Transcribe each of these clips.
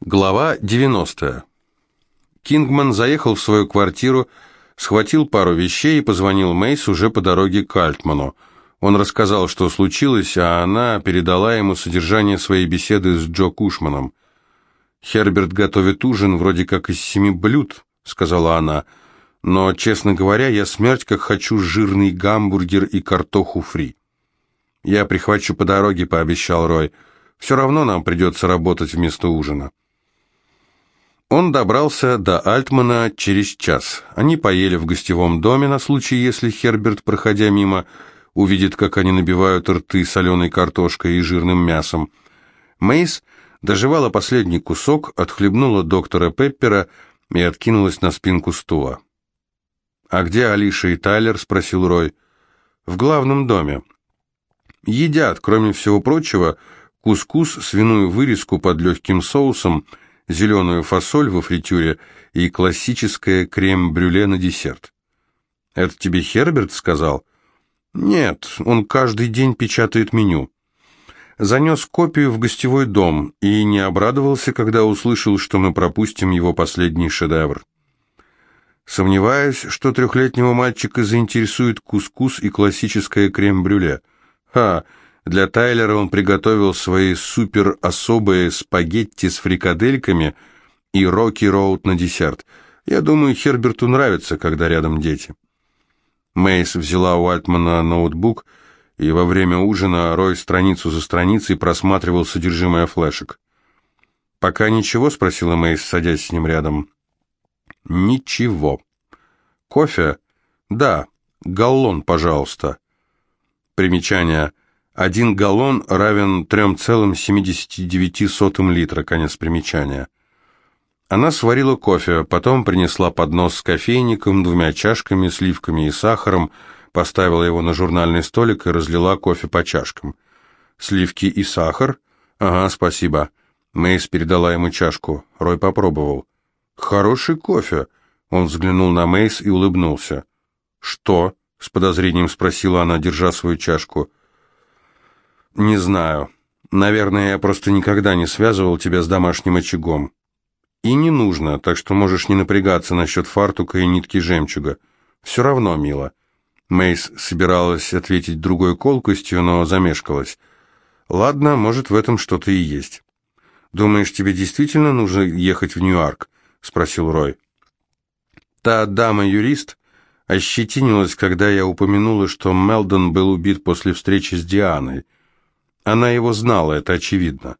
Глава 90. Кингман заехал в свою квартиру, схватил пару вещей и позвонил Мейс уже по дороге к Альтману. Он рассказал, что случилось, а она передала ему содержание своей беседы с Джо Кушманом. «Херберт готовит ужин вроде как из семи блюд», — сказала она, «но, честно говоря, я смерть как хочу жирный гамбургер и картоху фри». «Я прихвачу по дороге», — пообещал Рой. «Все равно нам придется работать вместо ужина». Он добрался до Альтмана через час. Они поели в гостевом доме на случай, если Херберт, проходя мимо, увидит, как они набивают рты соленой картошкой и жирным мясом. Мейс доживала последний кусок, отхлебнула доктора Пеппера и откинулась на спинку стула. «А где Алиша и Тайлер?» — спросил Рой. «В главном доме. Едят, кроме всего прочего, кускус, свиную вырезку под легким соусом — зеленую фасоль во фритюре и классическое крем-брюле на десерт. «Это тебе Херберт сказал?» «Нет, он каждый день печатает меню». Занес копию в гостевой дом и не обрадовался, когда услышал, что мы пропустим его последний шедевр. Сомневаюсь, что трехлетнего мальчика заинтересует кускус и классическое крем-брюле. Ха, для Тайлера он приготовил свои супер-особые спагетти с фрикадельками и роки-роуд на десерт. Я думаю, Херберту нравится, когда рядом дети. Мейс взяла у Альтмана ноутбук, и во время ужина Рой страницу за страницей просматривал содержимое флешек. «Пока ничего?» — спросила Мейс, садясь с ним рядом. «Ничего». «Кофе?» «Да. Галлон, пожалуйста». Примечание. Один галлон равен 3,79 литра, конец примечания. Она сварила кофе, потом принесла поднос с кофейником, двумя чашками, сливками и сахаром, поставила его на журнальный столик и разлила кофе по чашкам. «Сливки и сахар?» «Ага, спасибо». Мейс передала ему чашку. Рой попробовал. «Хороший кофе». Он взглянул на Мейс и улыбнулся. «Что?» — с подозрением спросила она, держа свою чашку. «Не знаю. Наверное, я просто никогда не связывал тебя с домашним очагом. И не нужно, так что можешь не напрягаться насчет фартука и нитки жемчуга. Все равно, мило». Мейс собиралась ответить другой колкостью, но замешкалась. «Ладно, может, в этом что-то и есть». «Думаешь, тебе действительно нужно ехать в Ньюарк?» — спросил Рой. Та дама-юрист ощетинилась, когда я упомянула, что Мелдон был убит после встречи с Дианой. Она его знала, это очевидно.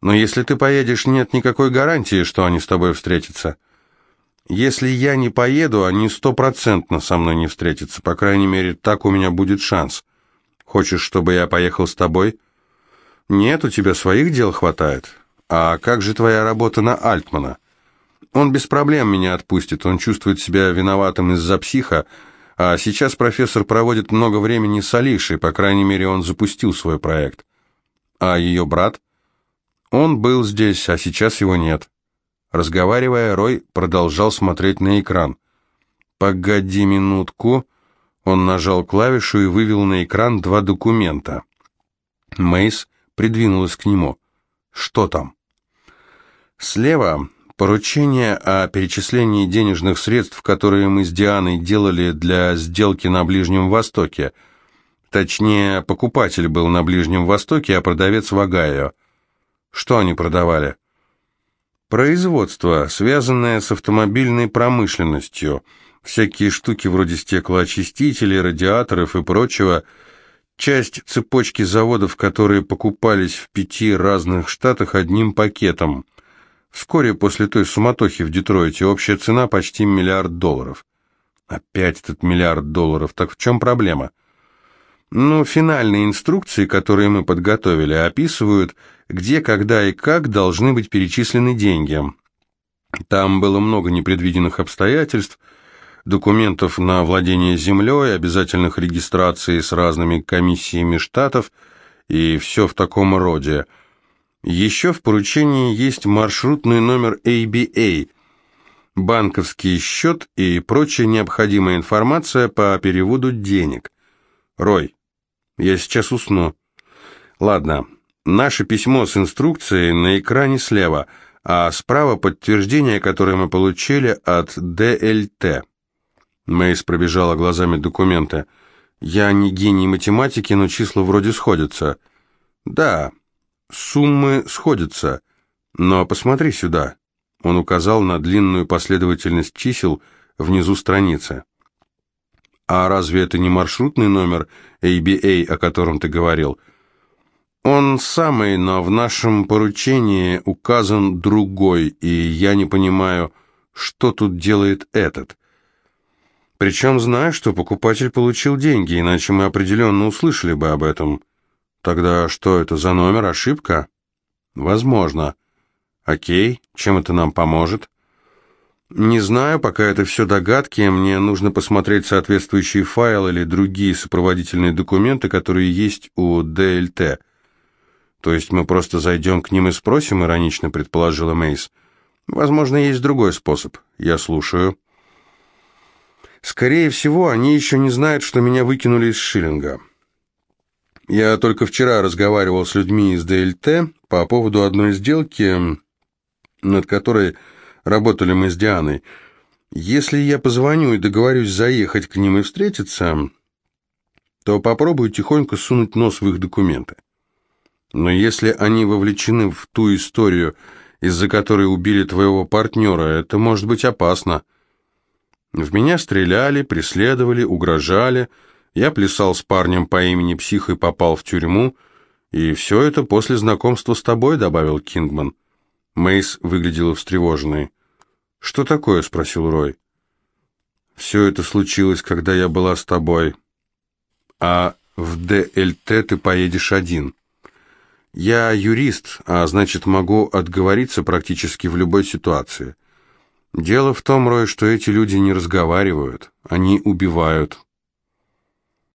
Но если ты поедешь, нет никакой гарантии, что они с тобой встретятся. Если я не поеду, они стопроцентно со мной не встретятся. По крайней мере, так у меня будет шанс. Хочешь, чтобы я поехал с тобой? Нет, у тебя своих дел хватает. А как же твоя работа на Альтмана? Он без проблем меня отпустит. Он чувствует себя виноватым из-за психа, а сейчас профессор проводит много времени с Алишей, по крайней мере, он запустил свой проект. А ее брат? Он был здесь, а сейчас его нет. Разговаривая, Рой продолжал смотреть на экран. «Погоди минутку». Он нажал клавишу и вывел на экран два документа. Мейс придвинулась к нему. «Что там?» Слева Поручение о перечислении денежных средств, которые мы с Дианой делали для сделки на Ближнем Востоке. Точнее, покупатель был на Ближнем Востоке, а продавец в Огайо. Что они продавали? Производство, связанное с автомобильной промышленностью. Всякие штуки вроде стеклоочистителей, радиаторов и прочего. Часть цепочки заводов, которые покупались в пяти разных штатах одним пакетом. Вскоре после той суматохи в Детройте общая цена почти миллиард долларов. Опять этот миллиард долларов. Так в чем проблема? Ну, финальные инструкции, которые мы подготовили, описывают, где, когда и как должны быть перечислены деньги. Там было много непредвиденных обстоятельств, документов на владение землей, обязательных регистраций с разными комиссиями штатов и все в таком роде – еще в поручении есть маршрутный номер ABA, банковский счет и прочая необходимая информация по переводу денег. Рой, я сейчас усну. Ладно, наше письмо с инструкцией на экране слева, а справа подтверждение, которое мы получили от ДЛТ. Мэйс пробежала глазами документы. «Я не гений математики, но числа вроде сходятся». «Да, суммы сходятся, но посмотри сюда». Он указал на длинную последовательность чисел внизу страницы. «А разве это не маршрутный номер ABA, о котором ты говорил?» «Он самый, но в нашем поручении указан другой, и я не понимаю, что тут делает этот». Причем знаю, что покупатель получил деньги, иначе мы определенно услышали бы об этом. Тогда что это за номер, ошибка? Возможно. Окей, чем это нам поможет? Не знаю, пока это все догадки, мне нужно посмотреть соответствующий файл или другие сопроводительные документы, которые есть у ДЛТ. То есть мы просто зайдем к ним и спросим, иронично предположила Мейс. Возможно, есть другой способ. Я слушаю. Скорее всего, они еще не знают, что меня выкинули из Шиллинга. Я только вчера разговаривал с людьми из ДЛТ по поводу одной сделки, над которой работали мы с Дианой. Если я позвоню и договорюсь заехать к ним и встретиться, то попробую тихонько сунуть нос в их документы. Но если они вовлечены в ту историю, из-за которой убили твоего партнера, это может быть опасно. В меня стреляли, преследовали, угрожали. Я плясал с парнем по имени Псих и попал в тюрьму. И все это после знакомства с тобой, добавил Кингман. Мейс выглядела встревоженной. «Что такое?» — спросил Рой. «Все это случилось, когда я была с тобой. А в ДЛТ ты поедешь один. Я юрист, а значит, могу отговориться практически в любой ситуации. Дело в том, Рой, что эти люди не разговаривают, они убивают.